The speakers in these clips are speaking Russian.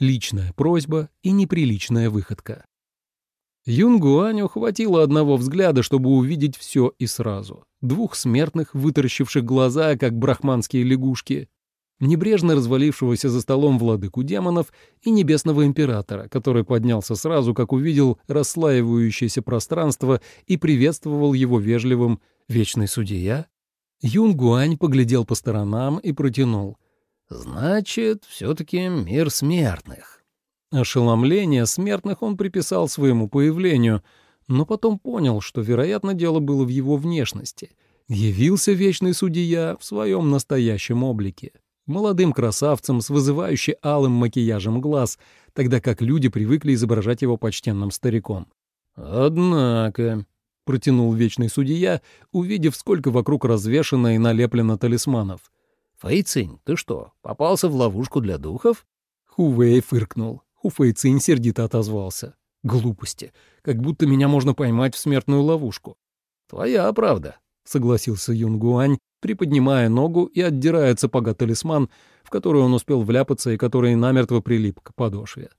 Личная просьба и неприличная выходка. Юнгуаню хватило одного взгляда, чтобы увидеть все и сразу. Двух смертных, вытаращивших глаза, как брахманские лягушки, небрежно развалившегося за столом владыку демонов и небесного императора, который поднялся сразу, как увидел расслаивающееся пространство и приветствовал его вежливым «Вечный судья?» Юнгуань поглядел по сторонам и протянул. «Значит, все-таки мир смертных». Ошеломление смертных он приписал своему появлению, но потом понял, что, вероятно, дело было в его внешности. Явился вечный судья в своем настоящем облике. Молодым красавцем с вызывающе алым макияжем глаз, тогда как люди привыкли изображать его почтенным стариком. «Однако», — протянул вечный судья, увидев, сколько вокруг развешано и налеплено талисманов. «Фэйцинь, ты что, попался в ловушку для духов?» Хувей фыркнул. Хуфэйцинь сердито отозвался. «Глупости. Как будто меня можно поймать в смертную ловушку». «Твоя правда», — согласился Юнгуань, приподнимая ногу и отдирая сапога талисман, в который он успел вляпаться и который намертво прилип к подошве.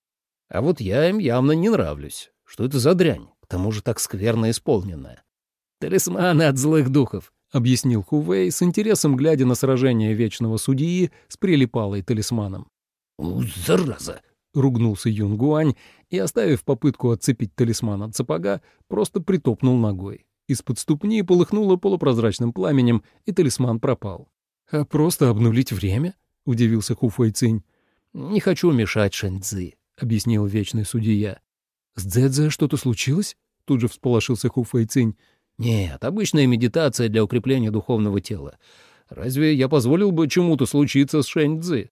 «А вот я им явно не нравлюсь. Что это за дрянь? К тому же так скверно исполненная». «Талисманы от злых духов», — объяснил Хувей, с интересом глядя на сражение вечного судьи с прилипалой талисманом. «Зараза!» ругнулся Юнгуань и, оставив попытку отцепить талисман от сапога, просто притопнул ногой. Из-под ступни полыхнуло полупрозрачным пламенем, и талисман пропал. «А просто обнулить время?» — удивился Ху Фэйцинь. «Не хочу мешать Шэньцзы», — объяснил вечный судья. «С Дзэдзе что-то случилось?» — тут же всполошился Ху Фэйцинь. «Нет, обычная медитация для укрепления духовного тела. Разве я позволил бы чему-то случиться с Шэньцзы?»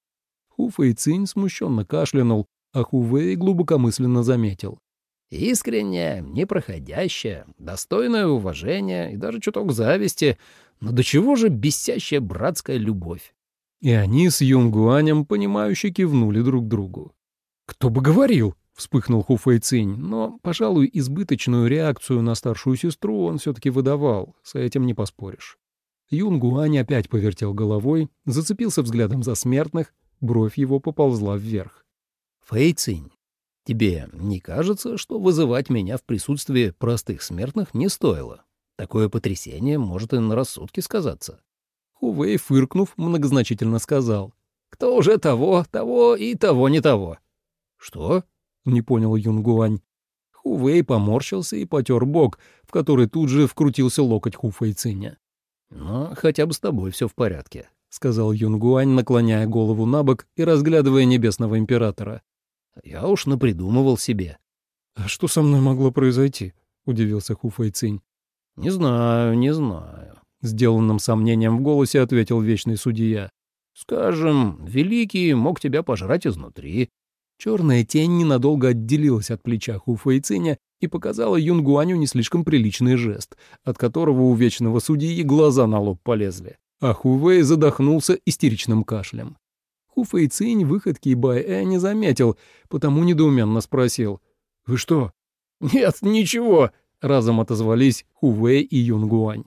Ху Фэйцинь смущенно кашлянул, а Хувей глубокомысленно заметил. «Искренняя, непроходящая, достойное уважение и даже чуток зависти, но до чего же бесящая братская любовь?» И они с Юнгуанем, понимающе кивнули друг другу. «Кто бы говорил!» — вспыхнул Хуфэй Цинь, но, пожалуй, избыточную реакцию на старшую сестру он все-таки выдавал, с этим не поспоришь. Юнгуань опять повертел головой, зацепился взглядом за смертных, бровь его поползла вверх. Фэйцинь, тебе не кажется, что вызывать меня в присутствии простых смертных не стоило? Такое потрясение может и на рассудке сказаться. Хувей, фыркнув, многозначительно сказал. «Кто уже того, того и того не того». «Что?» — не понял Юнгуань. Хувей поморщился и потер бок, в который тут же вкрутился локоть Хуфэйциня. «Но хотя бы с тобой все в порядке», — сказал Юнгуань, наклоняя голову на бок и разглядывая небесного императора. Я уж напридумывал себе. — А что со мной могло произойти? — удивился Ху Фэйцинь. — Не знаю, не знаю. Сделанным сомнением в голосе ответил вечный судья. — Скажем, Великий мог тебя пожрать изнутри. Черная тень ненадолго отделилась от плеча Ху Фэйциня и показала Юнгуаню не слишком приличный жест, от которого у вечного судьи глаза на лоб полезли. А Хувей задохнулся истеричным кашлем. Хуфэйцинь выходки Бай-Э не заметил, потому недоуменно спросил. «Вы что?» «Нет, ничего», — разом отозвались Хувэй и Юнгуань.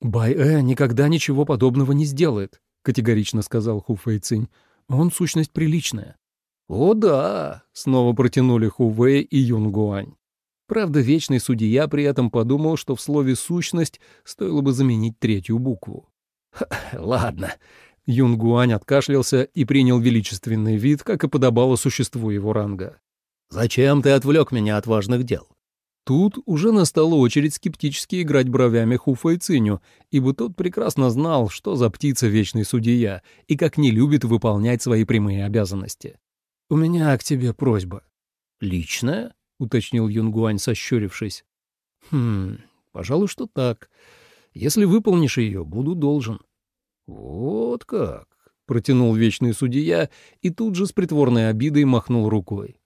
«Бай-Э никогда ничего подобного не сделает», — категорично сказал Хуфэйцинь. «Он сущность приличная». «О да», — снова протянули Хувэй и Юнгуань. Правда, вечный судья при этом подумал, что в слове «сущность» стоило бы заменить третью букву. «Ладно, Юнгуань откашлялся и принял величественный вид, как и подобало существу его ранга. «Зачем ты отвлек меня от важных дел?» Тут уже настала очередь скептически играть бровями Хуфа и Циню, ибо тот прекрасно знал, что за птица вечный судья и как не любит выполнять свои прямые обязанности. «У меня к тебе просьба». «Личная?» — уточнил Юнгуань, сощурившись. «Хм, пожалуй, что так. Если выполнишь ее, буду должен». «Вот как!» — протянул вечный судья и тут же с притворной обидой махнул рукой.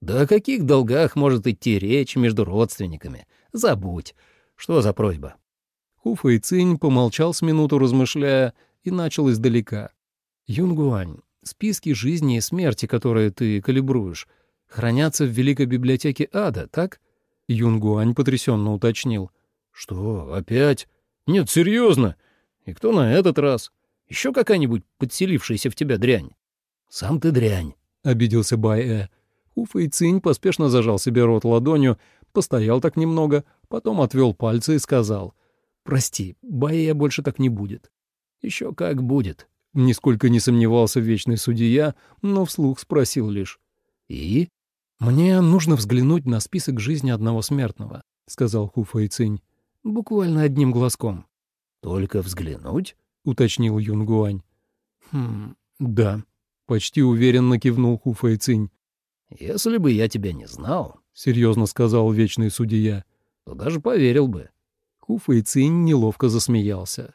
«Да о каких долгах может идти речь между родственниками? Забудь. Что за просьба?» Хуфа и Цинь помолчал с минуту, размышляя, и начал издалека. «Юнгуань, списки жизни и смерти, которые ты калибруешь, хранятся в Великой библиотеке ада, так?» Юнгуань потрясенно уточнил. «Что, опять? Нет, серьезно? И кто на этот раз? Еще какая-нибудь подселившаяся в тебя дрянь? Сам ты дрянь, — обиделся Бай-э. Хуфэй Цинь поспешно зажал себе рот ладонью, постоял так немного, потом отвел пальцы и сказал, «Прости, Бай-э больше так не будет». «Еще как будет», — нисколько не сомневался вечный судья, но вслух спросил лишь, «И?» «Мне нужно взглянуть на список жизни одного смертного», — сказал Хуфэй Цинь, «буквально одним глазком». «Только взглянуть?» — уточнил Юнгуань. «Хм, да», — почти уверенно кивнул Ху Фэйцинь. «Если бы я тебя не знал», — серьезно сказал вечный судья, — «то даже поверил бы». Ху Фэйцинь неловко засмеялся.